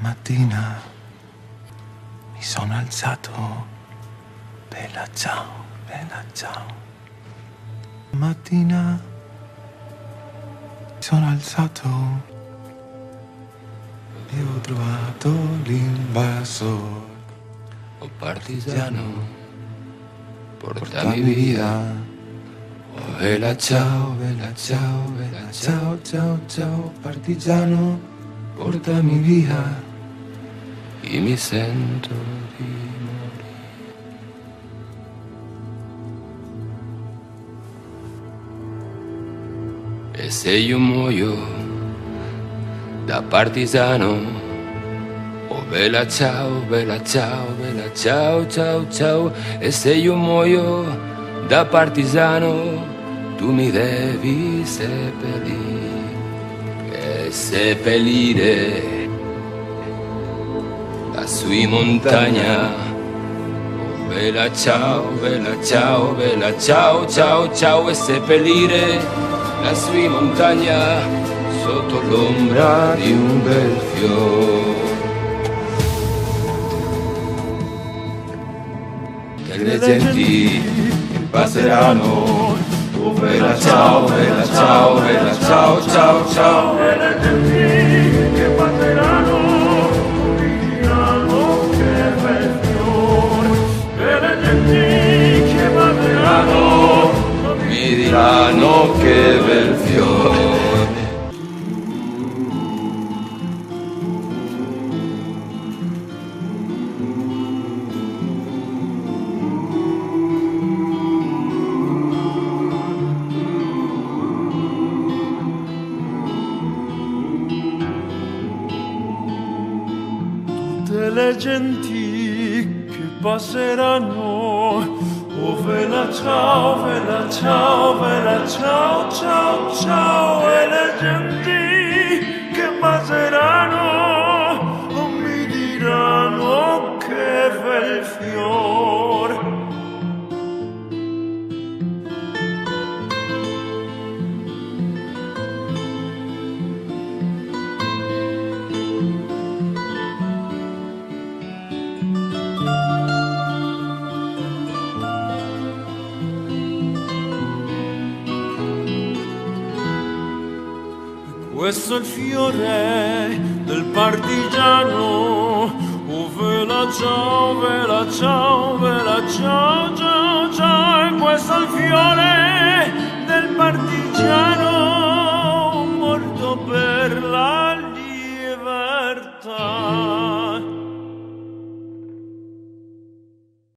mattina mi sono alzato. Bella ciao, bella ciao. Mattina mi sono alzato e ho trovato l'invasore. Oh partigiano, Portami via. Oh, bella ciao, bella ciao, bella ciao, ciao, ciao, partigiano, portami via. Io mi sento di morire. E se io muoio da partigiano, oh bella ciao, bella ciao, bella ciao, ciao, ciao. E se io muoio da partigiano, tu mi devi seppellire. E seppellire in montagna. Oh, bella ciao, bella ciao, bella ciao, ciao, ciao e seppellire lassù in montagna sotto l'ombra di un bel fiore. Le genti passeranno, oh bella ciao, bella ciao, bella ciao, ciao, ciao. Tutte le genti che passeranno. Oh vela ciao vela ciao vela ciao ciao ciao e le genti che passeranno oh, mi diranno che bel fior Questo è il fiore del partigiano. Oh, vela ciao, vela ciao, vela ciao, ciao, ciao. Questo è il fiore del partigiano morto per la libertà.